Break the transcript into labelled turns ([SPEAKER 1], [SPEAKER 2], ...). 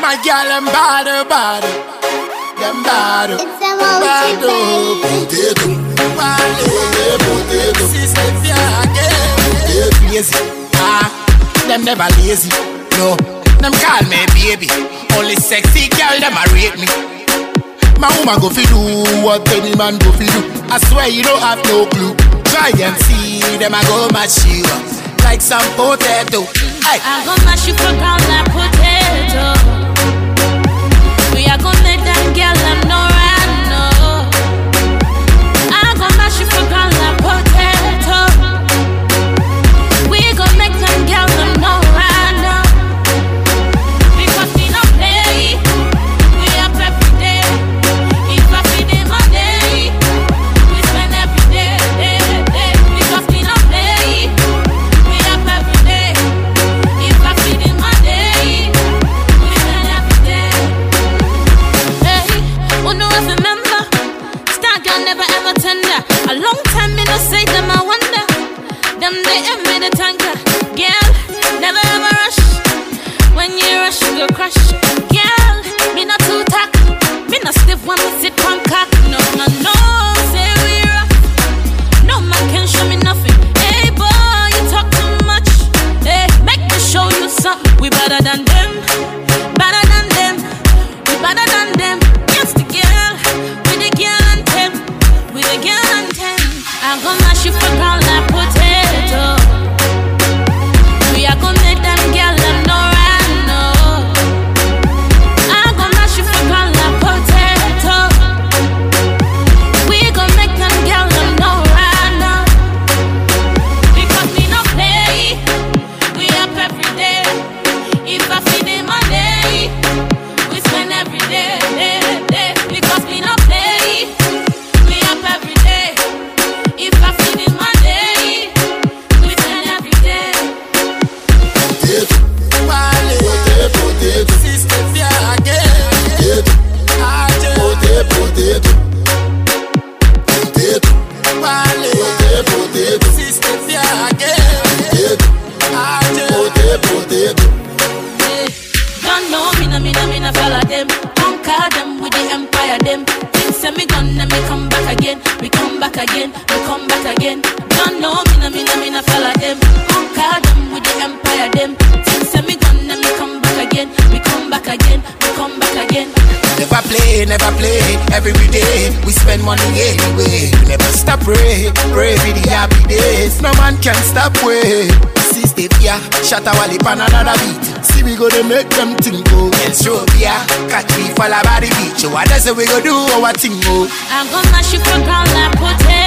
[SPEAKER 1] My girl, them bad, uh, bad. Them bad.
[SPEAKER 2] Uh, it's a multi uh,
[SPEAKER 1] Potato. Potato. Potato. Sister, yeah, again. Lazy. Ah, them never lazy. No, them call me baby. Only sexy girl, them a rate me. My woman go fi do what any man go fi do. I swear you don't have no clue. Try and see them I go match you up like some potato. Hey.
[SPEAKER 3] I gon' mash you for ground the tanker. Girl, never ever rush. When you rush, you go crush. Girl, me not too tack. Me not stiff one me sit on cock. No, no, no, say we rough. No man can show me nothing. Hey boy, you talk too much. Hey, make me show you something. We better than If I feed them money, we spend every day, Say me gone, then me come back again. We come back again, we come back again. Don't know me, no, me, no, me, no follow them. Conquer them with the empire, them. Say me gone, then me come back again. We come back again, we come back again.
[SPEAKER 1] Never play, never play. Every day we spend money anyway. Never stop pray, pray for the happy days. No man can stop way. Step here, shut a wallop on another beat. See we go to make them think go. And show here, catch me fall about the beach. So what does we go do our thing go?
[SPEAKER 3] I'm gonna mash you for ground like potato.